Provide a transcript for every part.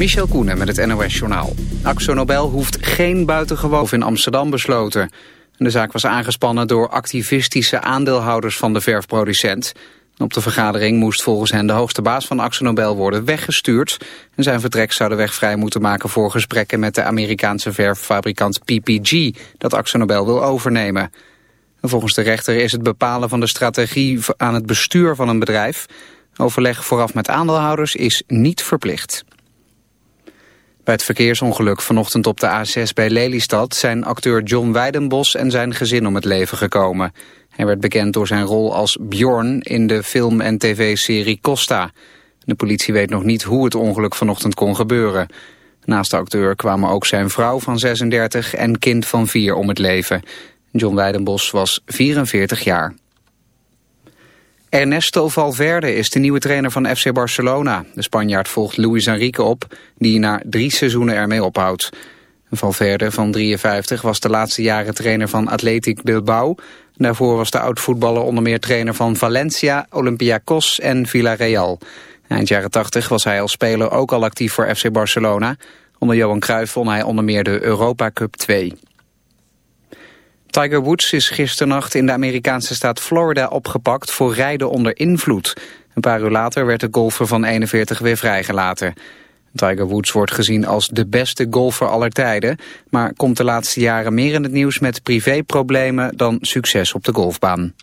Michel Koenen met het NOS-journaal. Axo Nobel hoeft geen buitengewoon in Amsterdam besloten. De zaak was aangespannen door activistische aandeelhouders van de verfproducent. Op de vergadering moest volgens hen de hoogste baas van Axo Nobel worden weggestuurd. En zijn vertrek zou de weg vrij moeten maken voor gesprekken met de Amerikaanse verffabrikant PPG, dat Axo Nobel wil overnemen. volgens de rechter is het bepalen van de strategie aan het bestuur van een bedrijf. Overleg vooraf met aandeelhouders is niet verplicht. Bij het verkeersongeluk vanochtend op de A6 bij Lelystad... zijn acteur John Weidenbos en zijn gezin om het leven gekomen. Hij werd bekend door zijn rol als Bjorn in de film- en tv-serie Costa. De politie weet nog niet hoe het ongeluk vanochtend kon gebeuren. Naast de acteur kwamen ook zijn vrouw van 36 en kind van 4 om het leven. John Weidenbos was 44 jaar. Ernesto Valverde is de nieuwe trainer van FC Barcelona. De Spanjaard volgt Luis Enrique op, die na drie seizoenen ermee ophoudt. Valverde van 53 was de laatste jaren trainer van Athletic Bilbao. Daarvoor was de oud-voetballer onder meer trainer van Valencia, Olympiacos en Villarreal. Eind jaren 80 was hij als speler ook al actief voor FC Barcelona. Onder Johan Cruijff won hij onder meer de Europa Cup 2. Tiger Woods is gisternacht in de Amerikaanse staat Florida opgepakt voor rijden onder invloed. Een paar uur later werd de golfer van 41 weer vrijgelaten. Tiger Woods wordt gezien als de beste golfer aller tijden... maar komt de laatste jaren meer in het nieuws met privéproblemen dan succes op de golfbaan.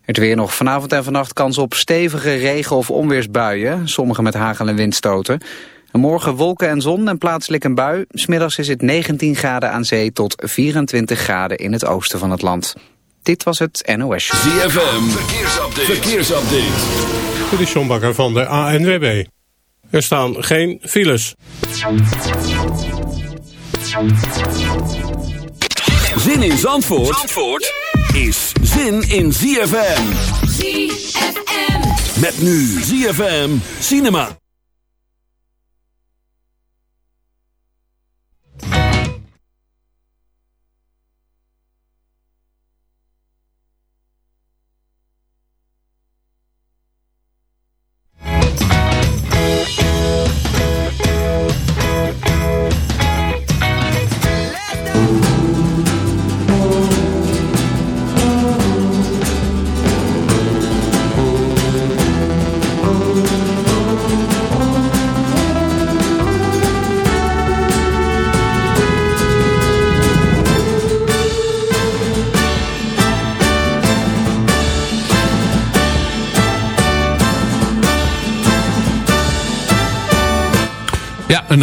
Het weer nog vanavond en vannacht kans op stevige regen- of onweersbuien, sommige met hagel- en windstoten. Morgen wolken en zon en plaatselijk een bui. Smiddags is het 19 graden aan zee tot 24 graden in het oosten van het land. Dit was het NOS. ZFM, verkeersupdate. verkeersupdate. Dit is John Bakker van de ANWB. Er staan geen files. Zin in Zandvoort, Zandvoort is zin in ZFM. ZFM. Met nu ZFM Cinema.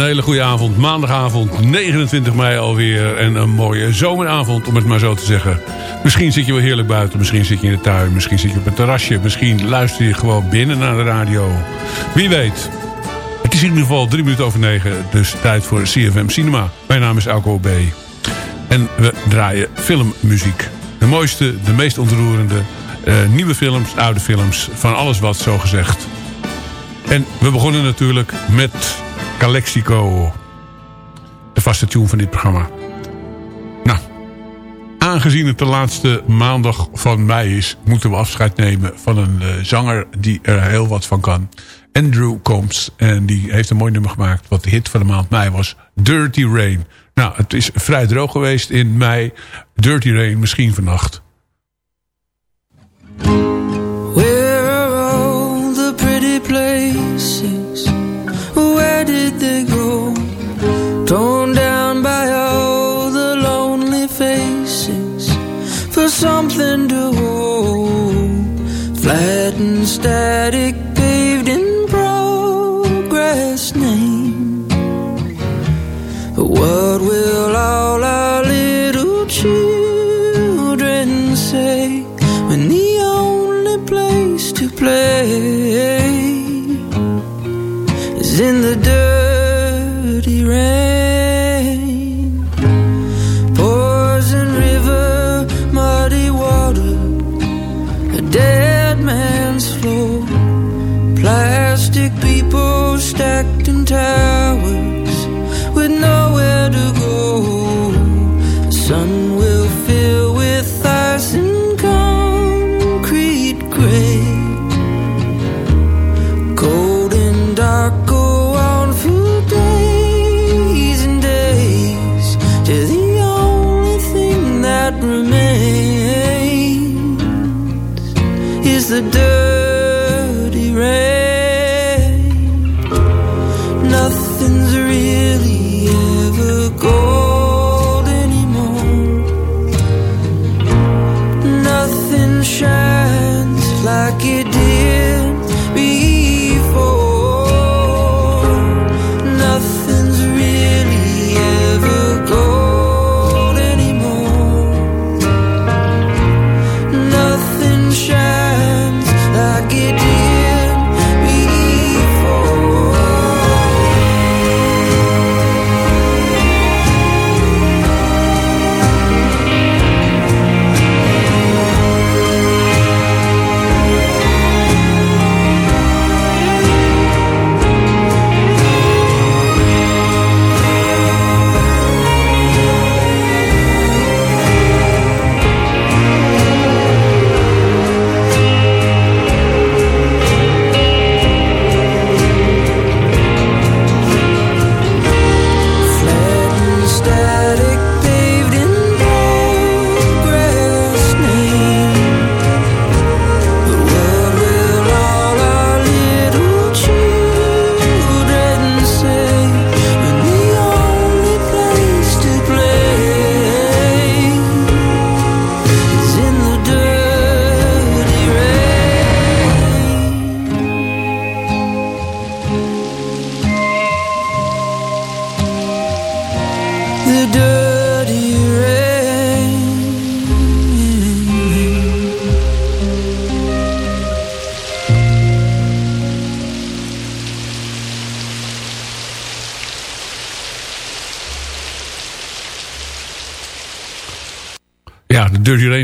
Hele goede avond. Maandagavond 29 mei alweer. En een mooie zomeravond om het maar zo te zeggen. Misschien zit je wel heerlijk buiten. Misschien zit je in de tuin. Misschien zit je op het terrasje. Misschien luister je gewoon binnen naar de radio. Wie weet. Het is in ieder geval drie minuten over negen. Dus tijd voor CFM Cinema. Mijn naam is Alco B. En we draaien filmmuziek. De mooiste, de meest ontroerende. Uh, nieuwe films, oude films. Van alles wat zo gezegd. En we begonnen natuurlijk met Calexico. De vaste tune van dit programma. Nou, aangezien het de laatste maandag van mei is... moeten we afscheid nemen van een uh, zanger die er heel wat van kan. Andrew Combs. En die heeft een mooi nummer gemaakt... wat de hit van de maand mei was. Dirty Rain. Nou, het is vrij droog geweest in mei. Dirty Rain misschien vannacht.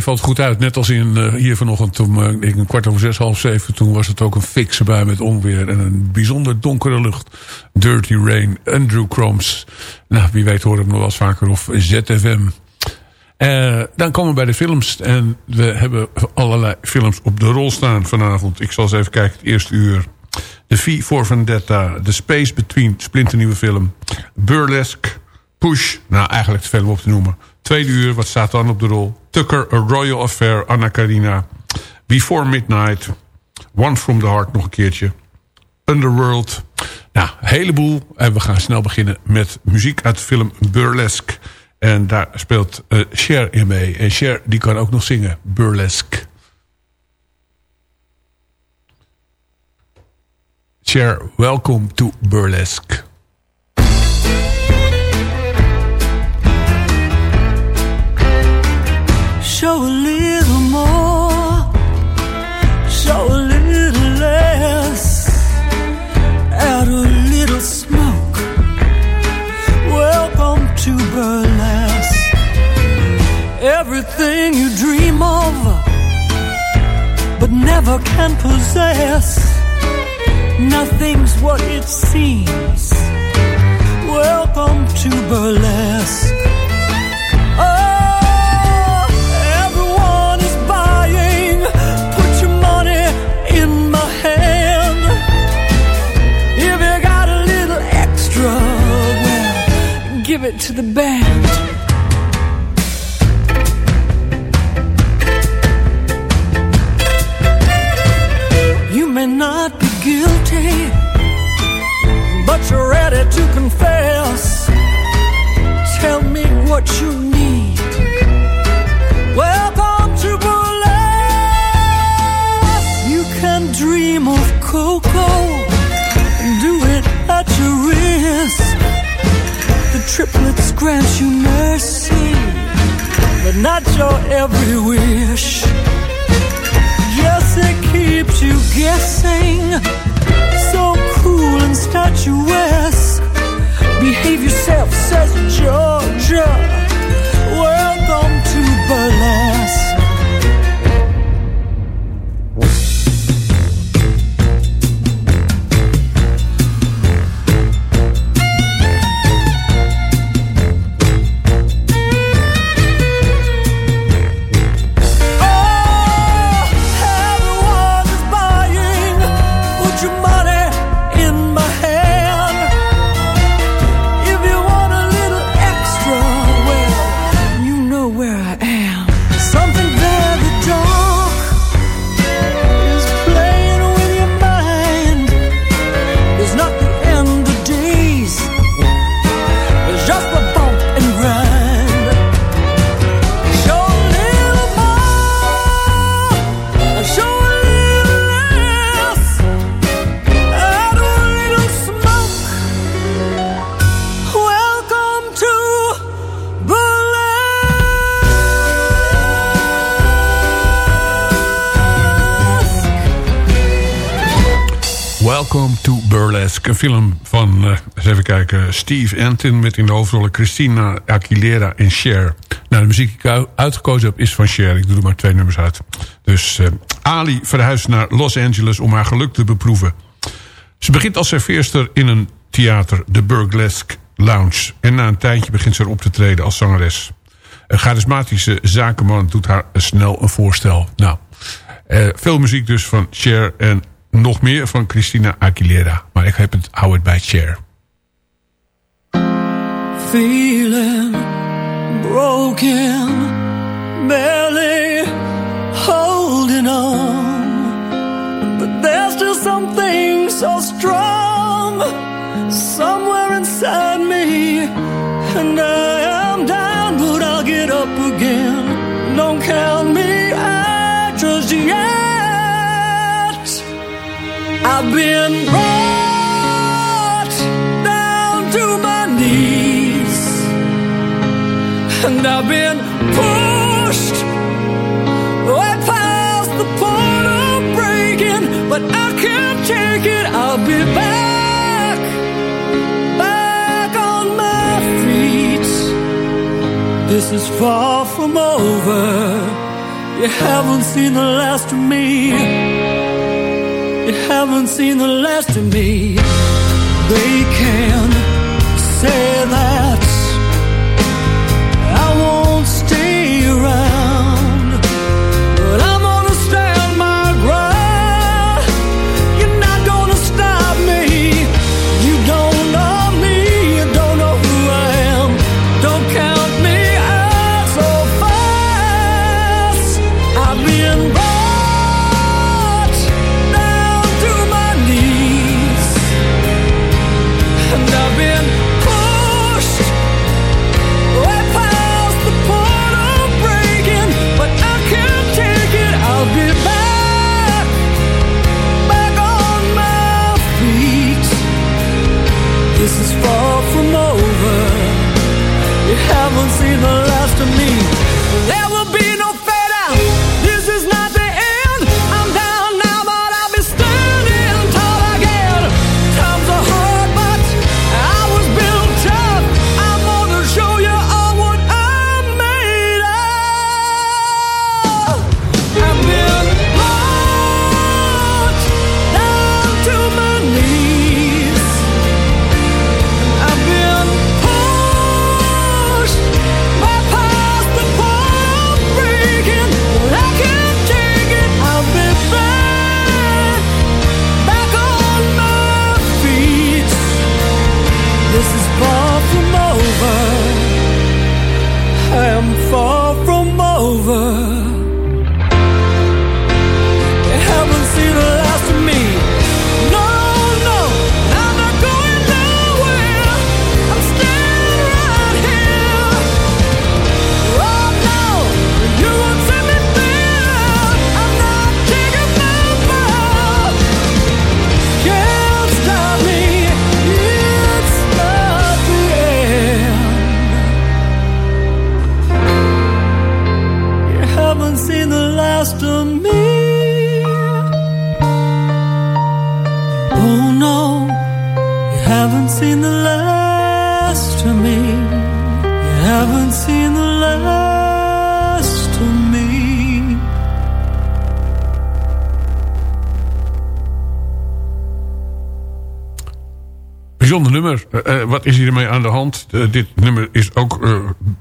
Valt goed uit. Net als in, eh, hier vanochtend om eh, ik een kwart over zes, half zeven. Toen was het ook een fikse bui met onweer. En een bijzonder donkere lucht. Dirty Rain, Andrew Cromes. Nou, wie weet we hem nog wel eens vaker. Of ZFM. Eh, dan komen we bij de films. En we hebben allerlei films op de rol staan vanavond. Ik zal eens even kijken. Het eerste uur. The V for Vendetta. The Space Between. Splinternieuwe film. Burlesque. Push. Nou, eigenlijk te veel om op te noemen. Tweede uur. Wat staat dan op de rol? Tucker. A Royal Affair. Anna Karina. Before Midnight. One from the Heart nog een keertje. Underworld. Nou, een heleboel. En we gaan snel beginnen met muziek uit de film Burlesque. En daar speelt eh, Cher in mee. En Cher die kan ook nog zingen. Burlesque. Cher, welcome to Burlesque. Show a little more, show a little less, add a little smoke. Welcome to burlesque. Everything you dream of, but never can possess. Nothing's what it seems. Welcome to burlesque. To the band. You may not be guilty, but you're ready to confess. Tell me what you need. Triplets grant you mercy, but not your every wish. Yes, it keeps you guessing. So cool and statuesque. Behave yourself, says Georgia. Film van, eh, eens even kijken, Steve Antin... met in de hoofdrollen Christina Aguilera en Cher. Nou, de muziek die ik uitgekozen heb is van Cher. Ik doe er maar twee nummers uit. Dus eh, Ali verhuist naar Los Angeles om haar geluk te beproeven. Ze begint als serveerster in een theater, de Burlesque Lounge. En na een tijdje begint ze erop te treden als zangeres. Een charismatische zakenman doet haar snel een voorstel. Nou, eh, veel muziek dus van Cher en nog meer van Christina Aguilera. Maar ik heb het, hou het bij Cher. feeling broken, barely holding on. But there's still something so strong somewhere inside me, and I I've been brought down to my knees. And I've been pushed way past the point of breaking, but I can't take it. I'll be back, back on my feet. This is far from over. You haven't seen the last of me. You haven't seen the last of me. They can say that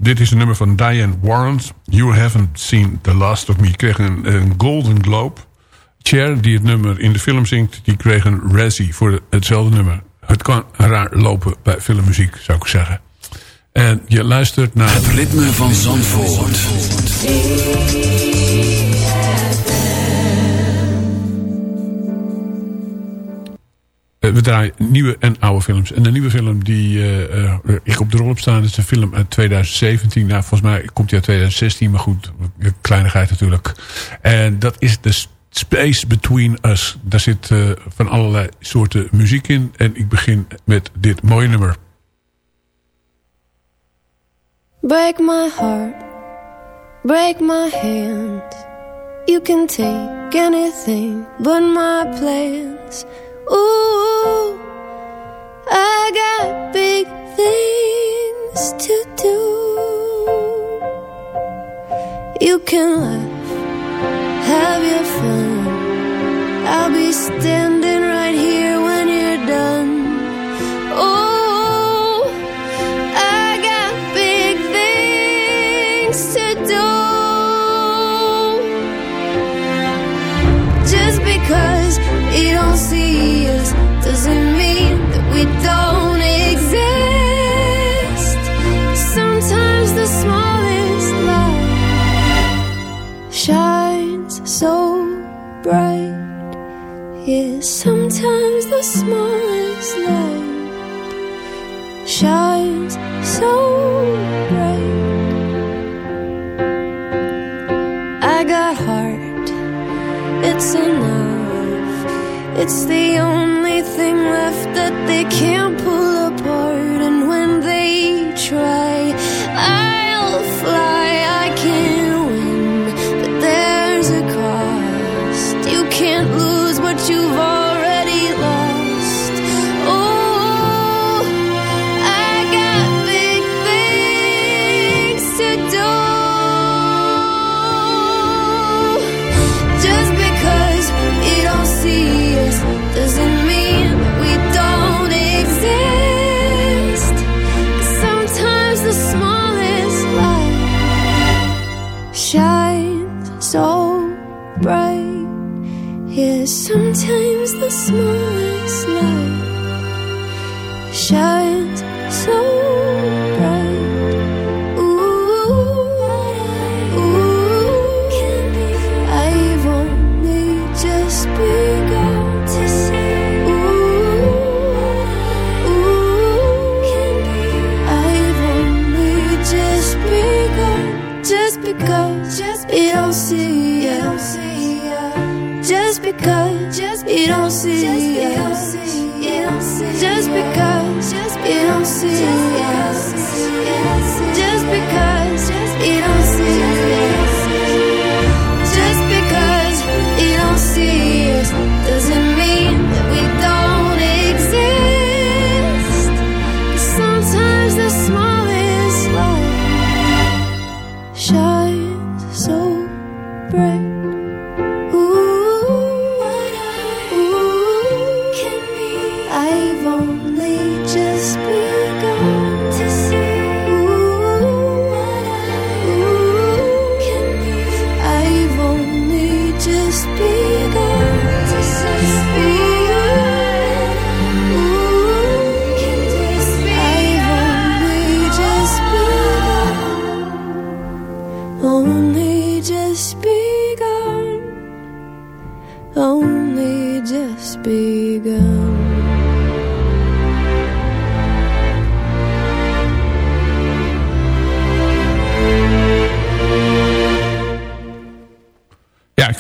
dit is een nummer van Diane Warren. You haven't seen the last of me. Kreeg een, Golden Globe. Cher, die het nummer in de film zingt... die kreeg een Razzie voor hetzelfde nummer. Het kan raar lopen bij filmmuziek, zou ik zeggen. En je luistert naar... Het ritme van Zandvoort. We draaien nieuwe en oude films. En de nieuwe film die eh, eh, ik op de rol heb staan... is een film uit 2017. Nou, volgens mij komt die uit 2016. Maar goed, kleinigheid natuurlijk. En dat is The Space Between Us. Daar zit eh, van allerlei soorten muziek in. En ik begin met dit mooie nummer. Break my heart, break my hand. You can take anything but my plans. Ooh, I got big things to do. You can laugh, have your fun. I'll be standing right here Yeah, sometimes the smallest light shines so bright. I got heart, it's enough. It's the only thing left that they can't pull apart. And when they try, I'll fly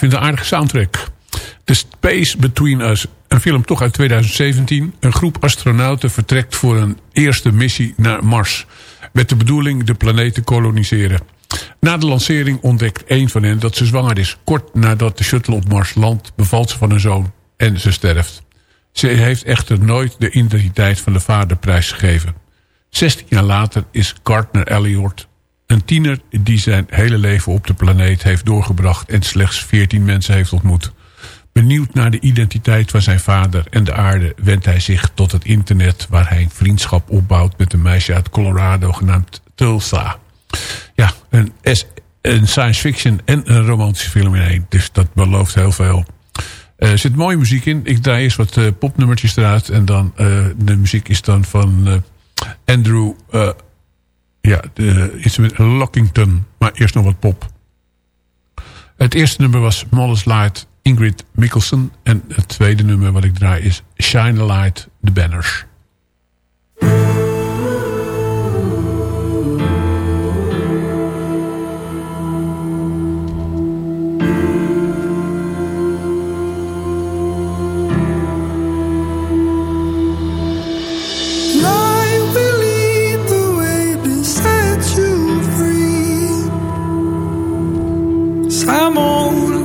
vind een aardige soundtrack. The Space Between Us. Een film toch uit 2017. Een groep astronauten vertrekt voor een eerste missie naar Mars. Met de bedoeling de planeet te koloniseren. Na de lancering ontdekt een van hen dat ze zwanger is. Kort nadat de shuttle op Mars landt bevalt ze van een zoon. En ze sterft. Ze heeft echter nooit de identiteit van de vader prijsgegeven. 16 jaar later is Gardner Elliot een tiener die zijn hele leven op de planeet heeft doorgebracht... en slechts 14 mensen heeft ontmoet. Benieuwd naar de identiteit van zijn vader en de aarde... wendt hij zich tot het internet... waar hij een vriendschap opbouwt met een meisje uit Colorado genaamd Tulsa. Ja, een, een science fiction en een romantische film in. Dus dat belooft heel veel. Eh, Er zit mooie muziek in. Ik draai eerst wat eh, popnummertjes eruit. En dan eh, de muziek is dan van Andrew... ja, de instrument Lockington. Maar eerst nog wat pop. Het eerste nummer was Mollis Light, Ingrid Mikkelsen. En het tweede nummer wat ik draai is Shine Light, The Banners. So I'm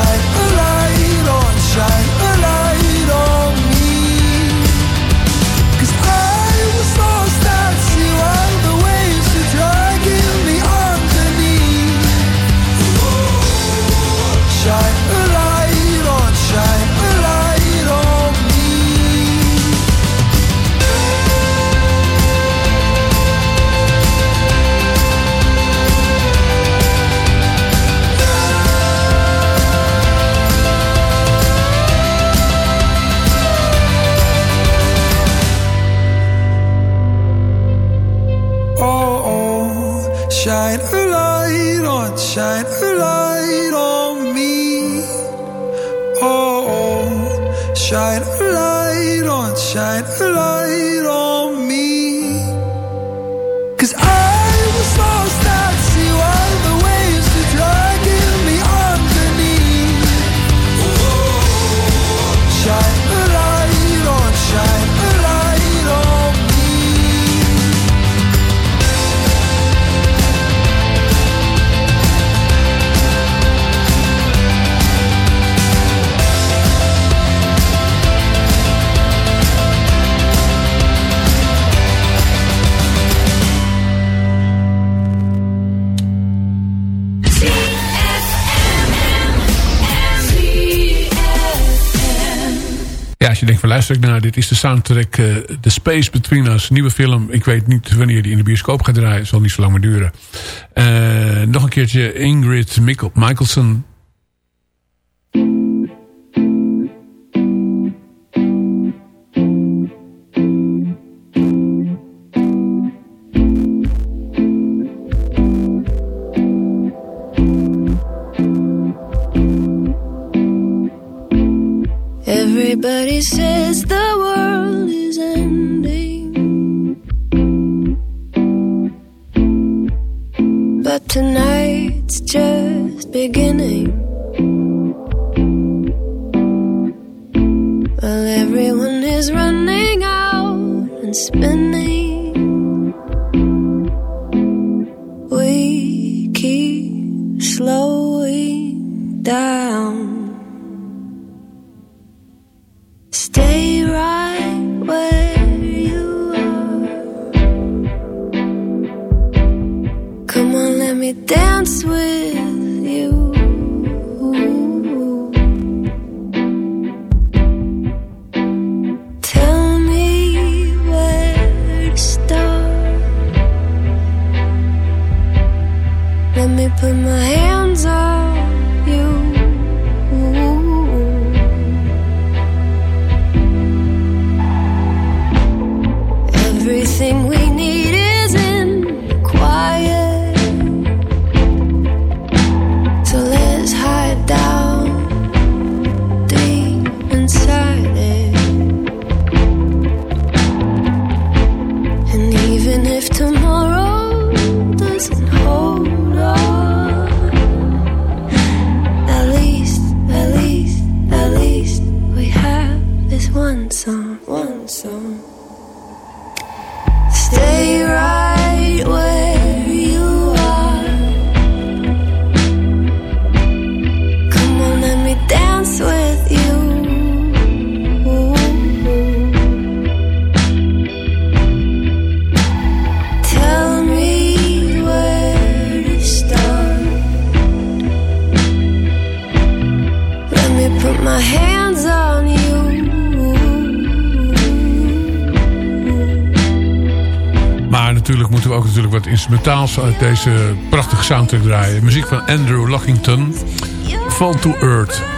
I. denk, luister ik naar? Dit is de soundtrack uh, The Space Between Us. Nieuwe film. Ik weet niet wanneer die in de bioscoop gaat draaien. Het zal niet zo lang meer duren. Eh, nog een keertje Ingrid Michaelson. wat instrumentaals uit deze prachtige soundtrack draaien. Muziek van Andrew Luckington. Fall to Earth.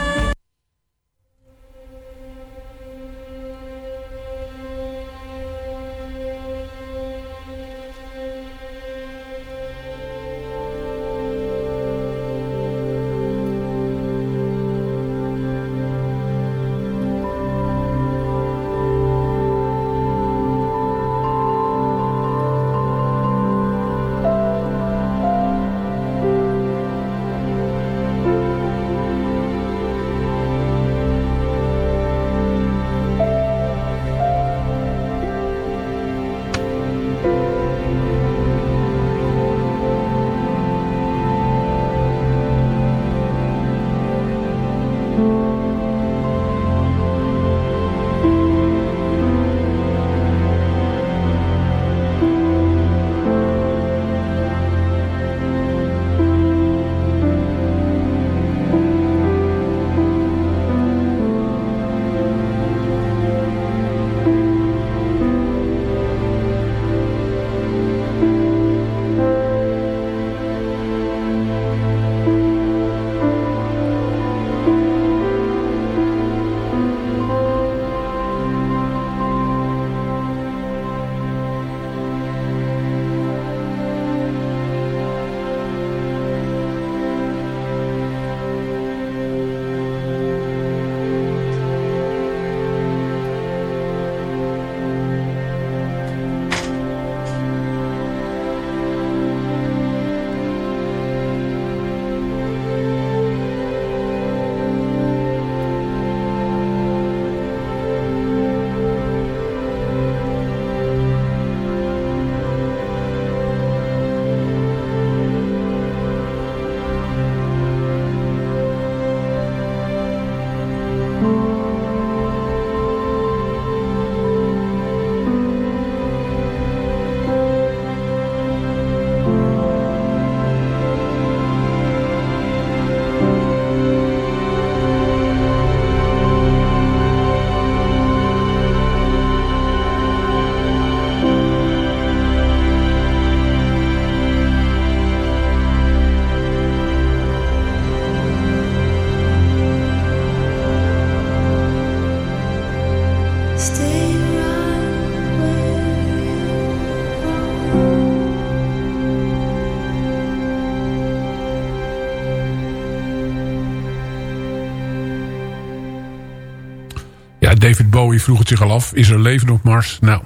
David Bowie vroeg het zich al af. Is er leven op Mars? Nou,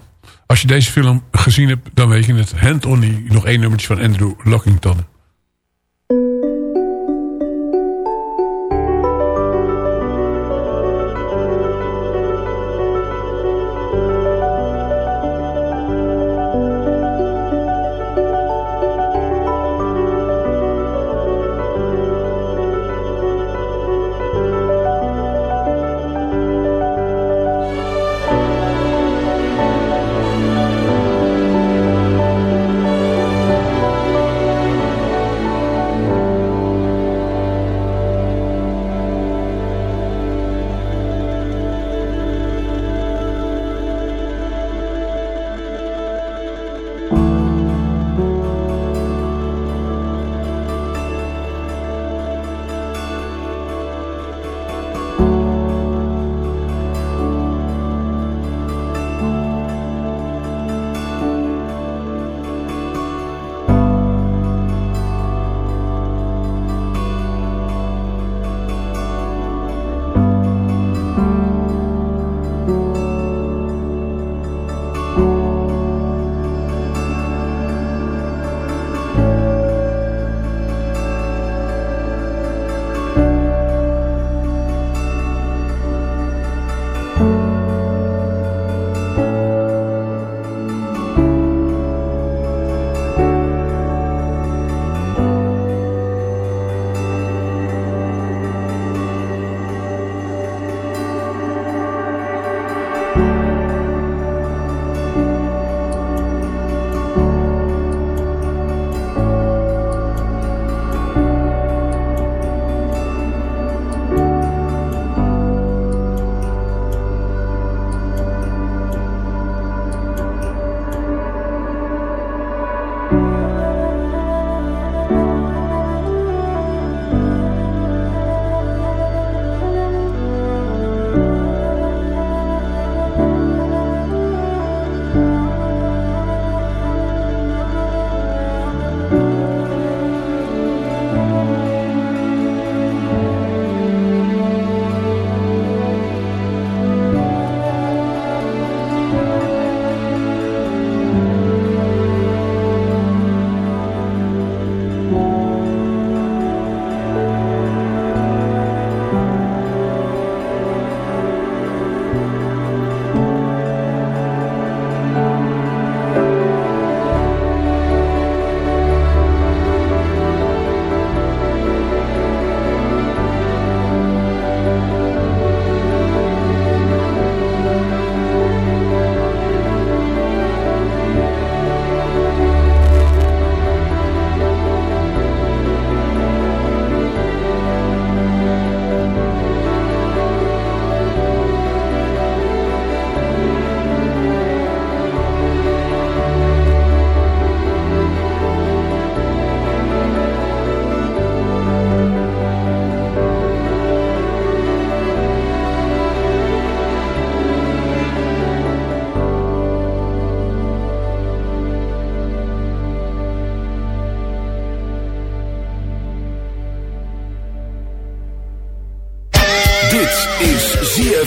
als je deze film gezien hebt, dan weet je het. Hand on the, nog één nummertje van Andrew Lockington.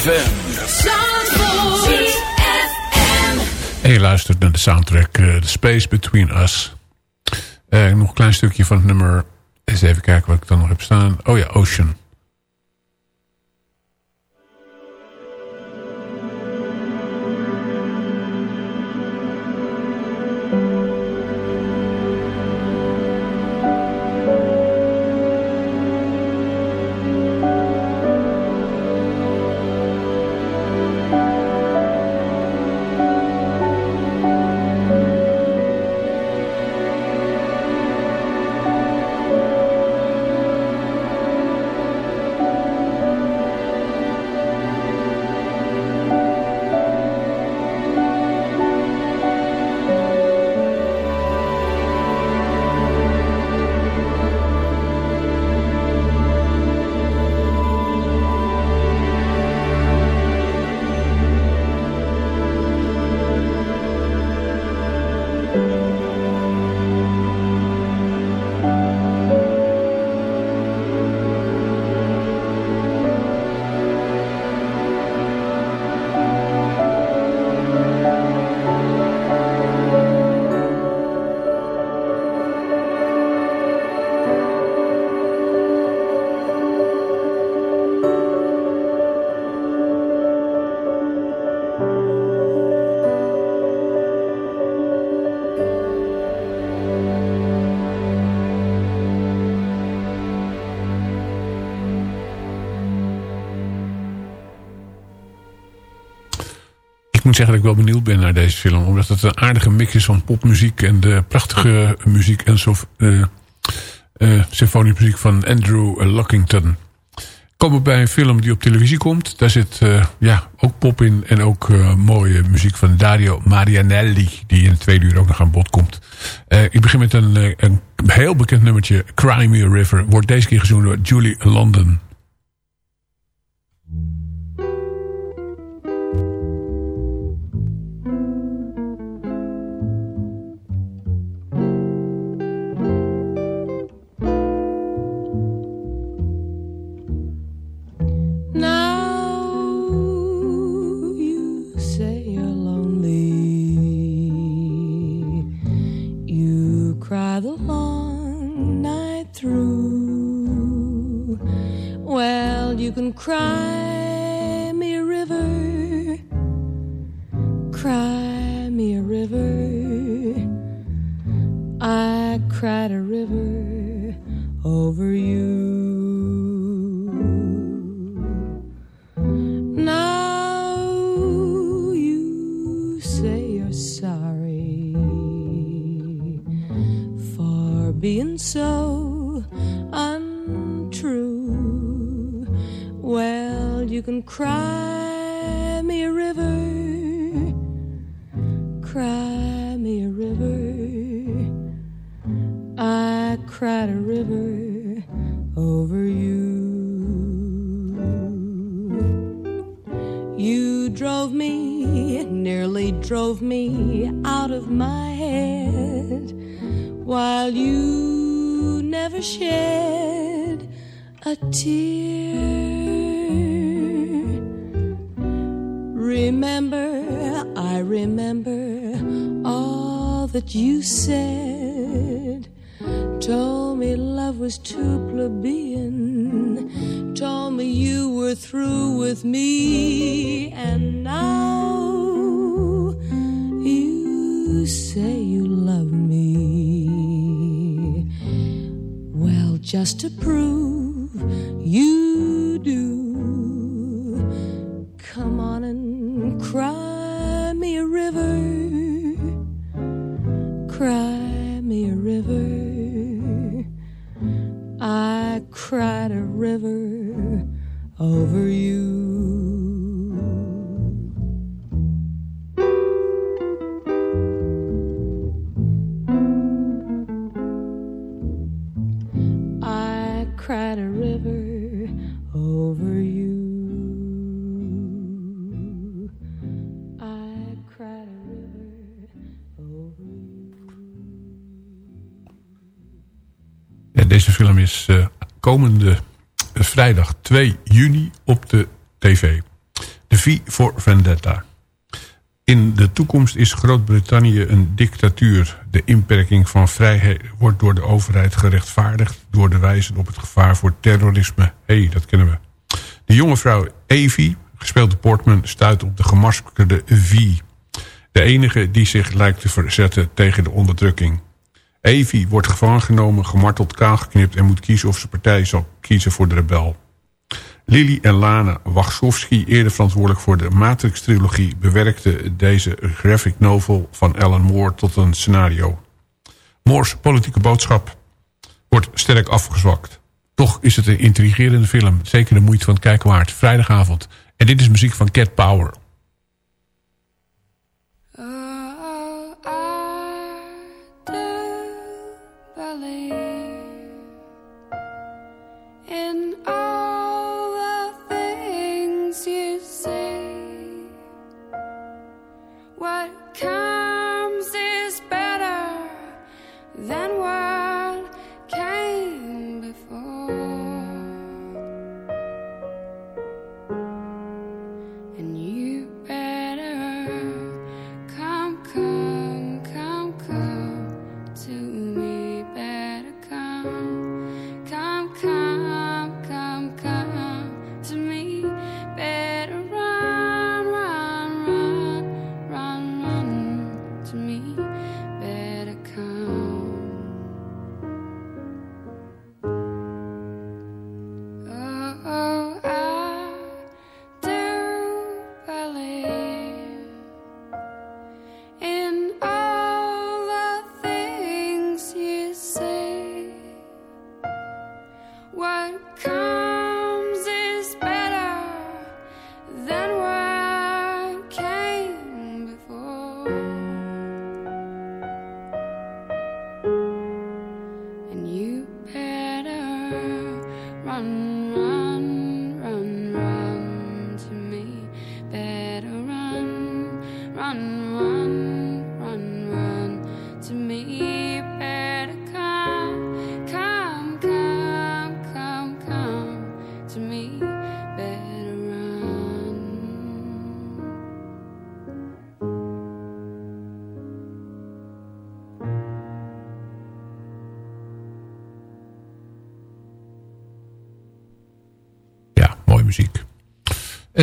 ZFM. En je luistert naar de soundtrack eh, The Space Between Us. Eh, nog een klein stukje van het nummer. Eens even kijken wat ik dan nog heb staan. Oh ja, Ocean. Zeggen dat ik wel benieuwd ben naar deze film. Omdat het een aardige mix is van popmuziek en de prachtige muziek en zo, uh, muziek van Andrew Lockington. Komen bij een film die op televisie komt. Daar zit uh, ja, ook pop in en ook uh, mooie muziek van Dario Marianelli. Die in de tweede uur ook nog aan bod komt. Uh, ik begin met een, een heel bekend nummertje. Cry River. Wordt deze keer gezongen door Julie London. You do, 2 juni op de tv. De V voor Vendetta. In de toekomst is Groot-Brittannië een dictatuur. De inperking van vrijheid wordt door de overheid gerechtvaardigd... door de wijzen op het gevaar voor terrorisme. Hey, dat kennen we. De jonge vrouw Evie, gespeeld door Portman... stuit op de gemaskerde V. De enige die zich lijkt te verzetten tegen de onderdrukking. Evie wordt gevangen genomen, gemarteld, kaalgeknipt... en moet kiezen of ze partij zal kiezen voor de rebel. Lily en Lana Wachowski, eerder verantwoordelijk voor de Matrix-trilogie... bewerkte deze graphic novel van Alan Moore tot een scenario. Moore's politieke boodschap wordt sterk afgezwakt. Toch is het een intrigerende film. Zeker de moeite van het kijken waard. Vrijdagavond. En dit is muziek van Cat Power. Come.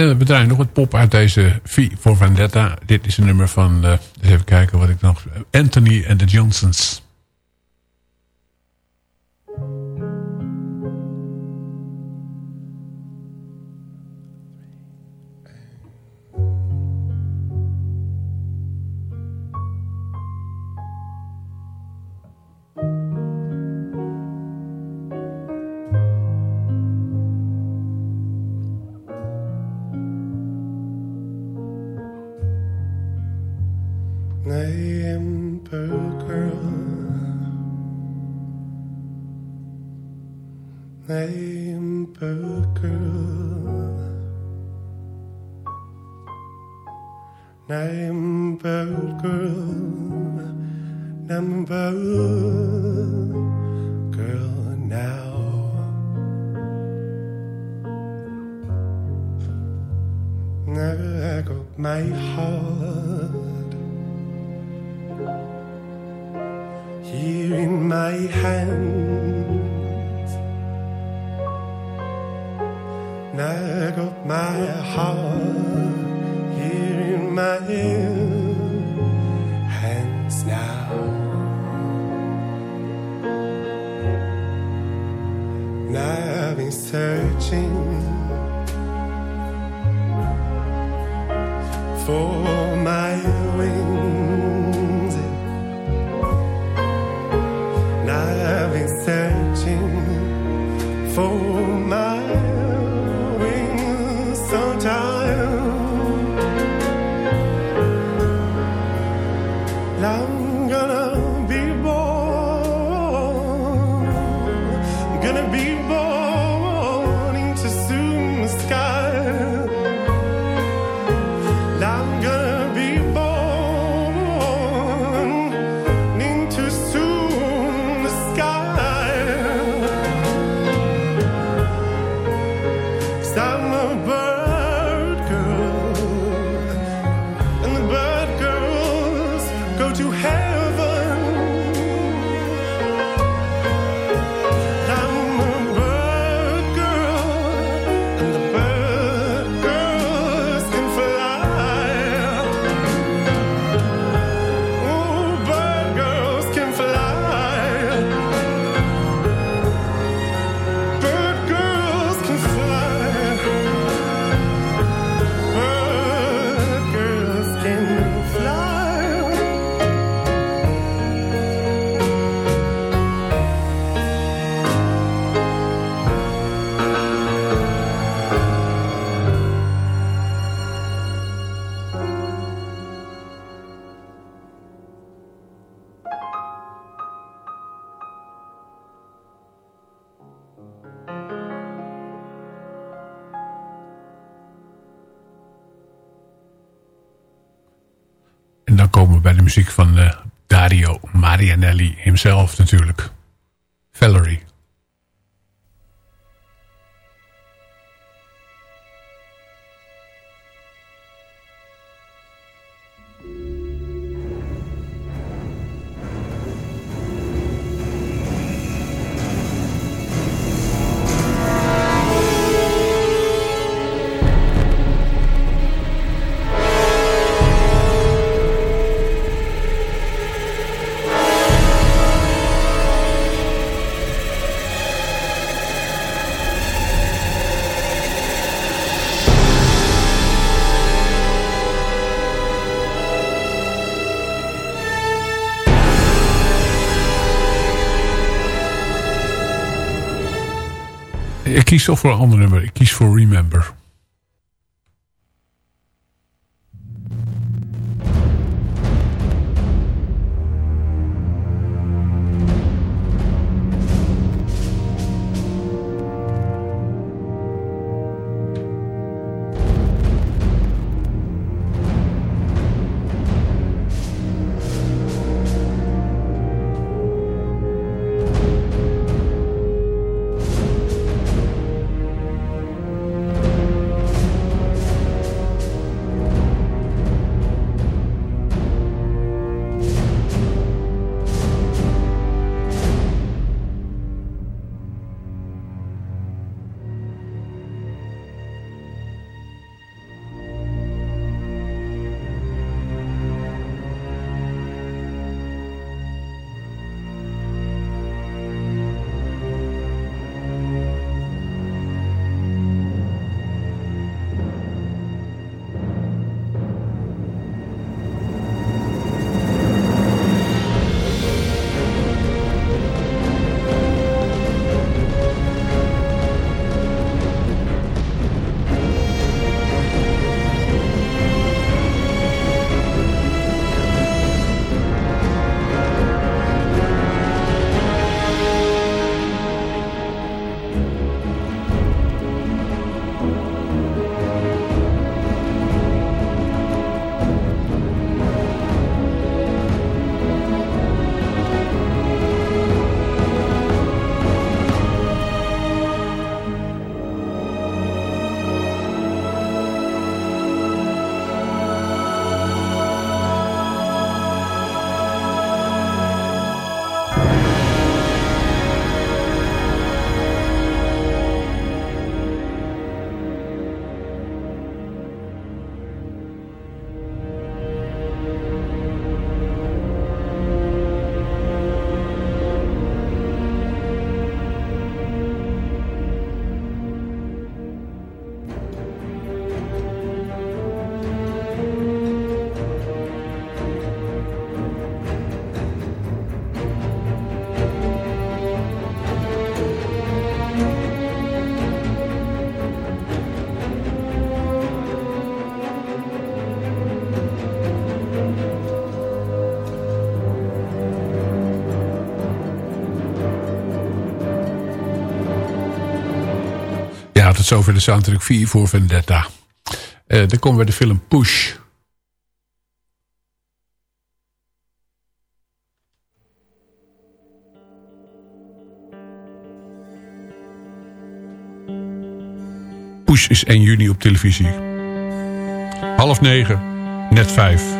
Eh, we draaien nog het pop uit deze V voor Vendetta. Dit is een nummer van, uh, even kijken wat ik nog... Anthony and the Johnsons. zelf natuurlijk. ik kies toch voor een ander nummer. Ik kies voor Remember. Zover de soundtrack 4 voor Vendetta. Eh dan komen we de film Push. Push is 1 juni op televisie. Half negen, net vijf.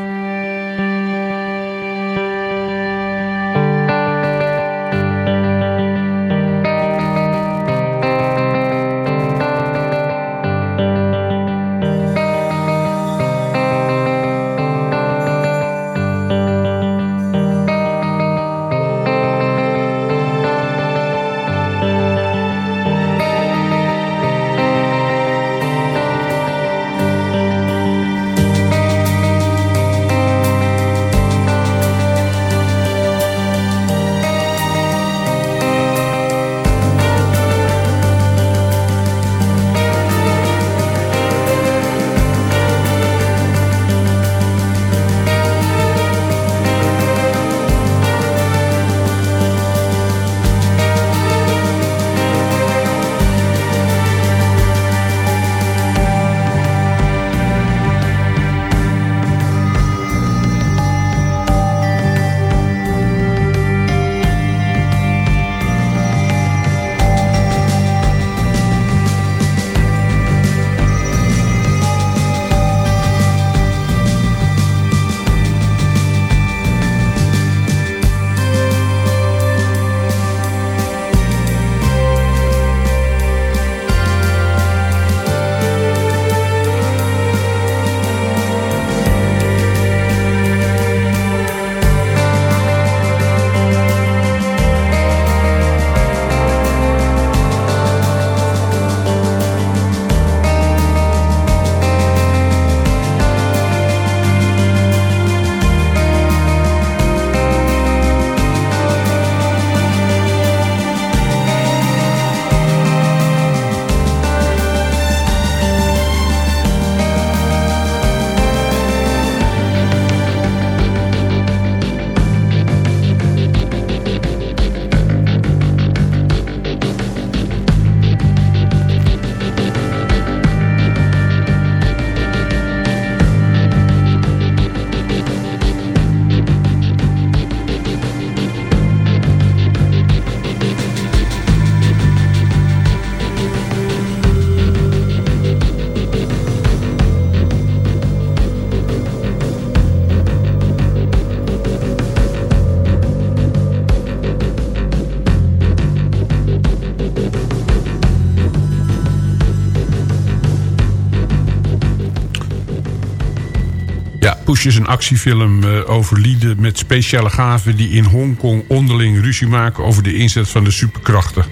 Is een actiefilm eh, over lieden met speciale gaven... die in Hongkong onderling ruzie maken over de inzet van de superkrachten.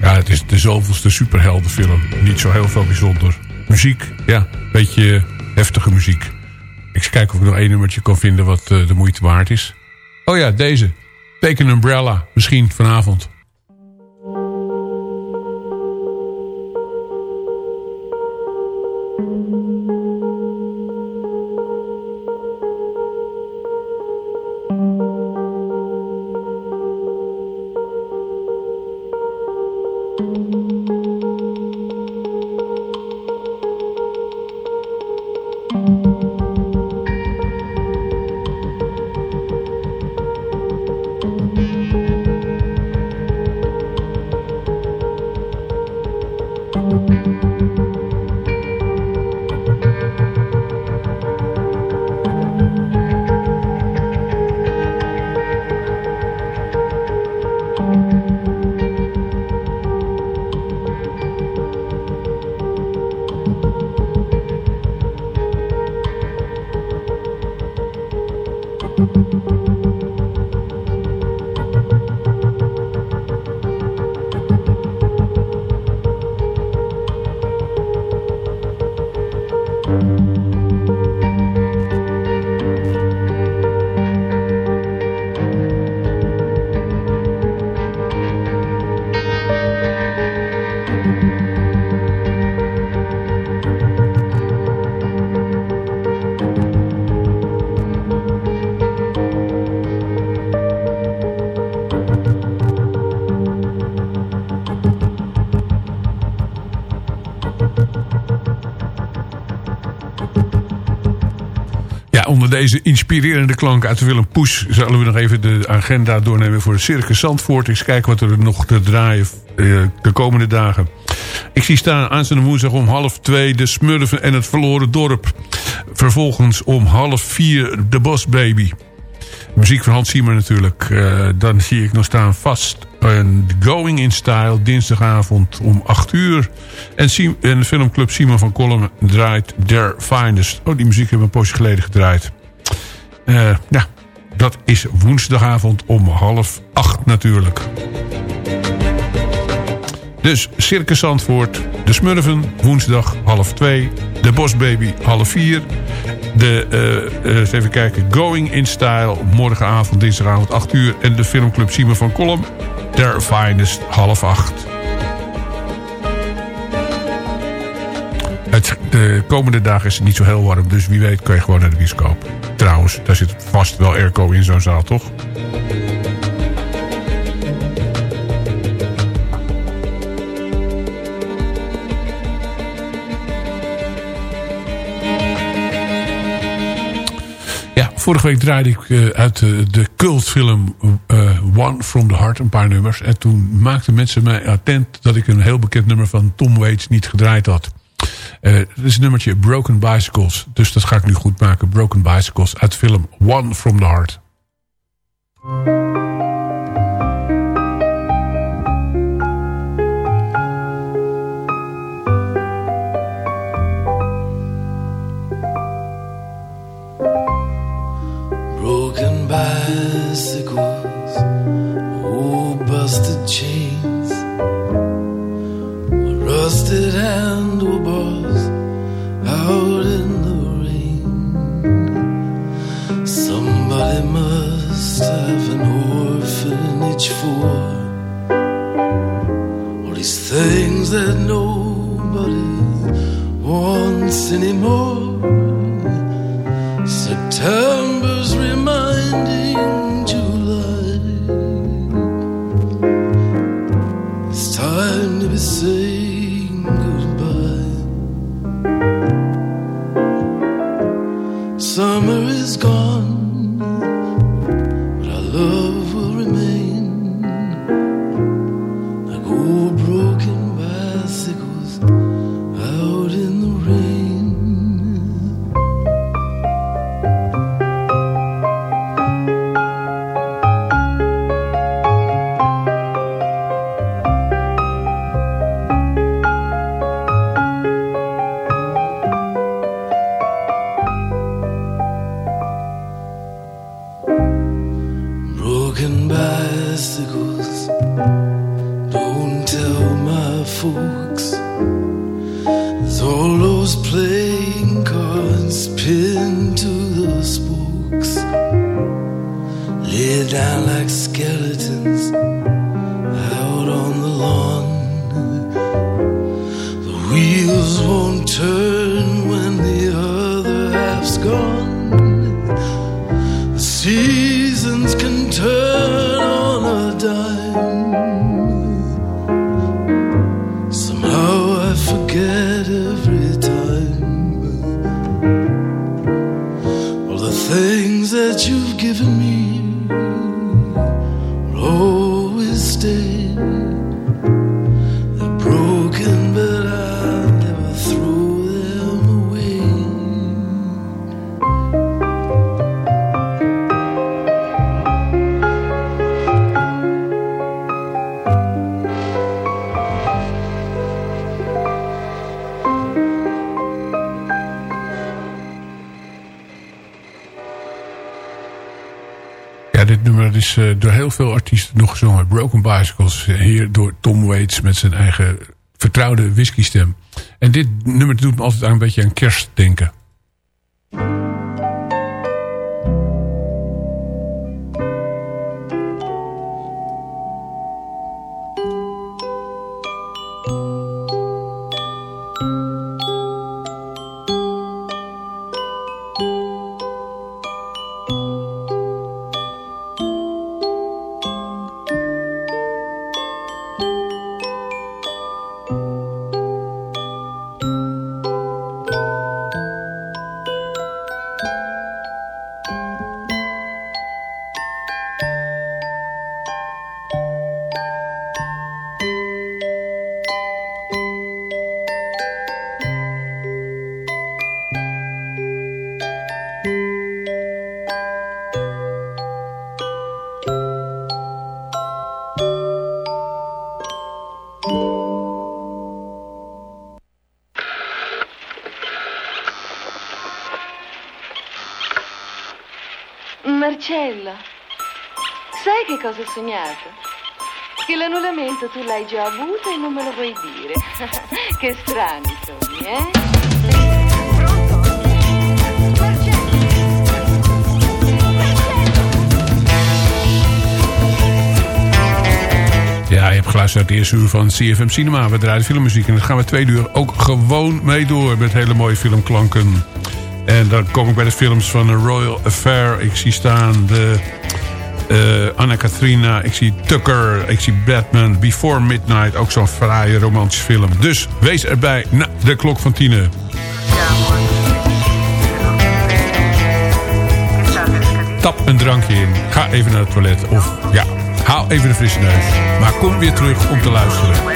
Ja, het is de zoveelste superheldenfilm. Niet zo heel veel bijzonder. Muziek, ja, beetje heftige muziek. Ik eens kijken of ik nog één nummertje kan vinden wat eh, de moeite waard is. Oh ja, deze. Take an Umbrella, misschien vanavond. Deze inspirerende klank uit de film Poes... zullen we nog even de agenda doornemen voor Circus Zandvoort. Eens kijken wat er nog te draaien uh, de komende dagen. Ik zie staan aanstaande woensdag om half twee... de Smurfen en het Verloren Dorp. Vervolgens om half vier de Boss Baby. Muziek van Hans natuurlijk. Uh, dan zie ik nog staan vast een Going in Style. Dinsdagavond om 8 uur. En de filmclub Simon van Kolm draait Their Finest. Oh, die muziek hebben we een poosje geleden gedraaid. Uh, ja, dat is woensdagavond om half acht natuurlijk. Dus Circus Zandvoort, De Smurfen, woensdag half twee. De Bosbaby half vier. De, uh, even kijken, Going in Style, morgenavond, dinsdagavond 8 uur. En de filmclub Simon van Kolm, Their Finest, half acht. De komende dagen is het niet zo heel warm, dus wie weet kan je gewoon naar de bioscoop. Trouwens, daar zit vast wel airco in zo'n zaal, toch? vorige week draaide ik uh, uit uh, de cultfilm uh, One from the Heart een paar nummers. En toen maakten mensen mij attent dat ik een heel bekend nummer van Tom Waits niet gedraaid had. Het is nummertje Broken Bicycles. Dus dat ga ik nu goed maken. Broken Bicycles uit film One from the Heart. bicycles, old busted chains, rusted handlebars orphanage for all these things that nobody wants anymore. September's reminding July It's time to be saying Selma Fuchs. Solos playing cards pinned to the spokes. Lay down like skeletons. Heel veel artiesten nog gezongen. Broken Bicycles. eh, Hier door Tom Waits met zijn eigen vertrouwde whiskystem. En dit nummer doet me altijd aan een beetje aan kerst denken. Sai che l'annullamento tu avuto? Ja, je hebt geluisterd naar het eerste uur van CFM Cinema. We draaien filmmuziek en dan gaan we twee uur ook gewoon mee door met hele mooie filmklanken. En dan kom ik bij de films van The Royal Affair. Ik zie staan de eh Anna Katrina. Ik zie Tucker. Ik zie Batman. Before Midnight. Ook zo'n fraaie romantische film. Dus wees erbij na de klok van tienen. Tap een drankje in. Ga even naar het toilet. Of ja, haal even de frisse neus. Maar kom weer terug om te luisteren.